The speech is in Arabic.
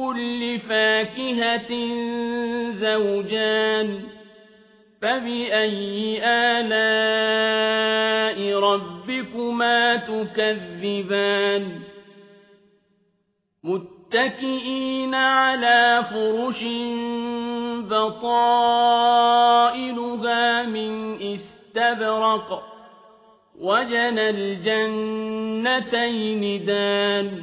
كل فاكهة زوجان فبأي آلاء ربكما تكذبان متكئين على فرش بطائلها من استبرق وجنى الجنتين دان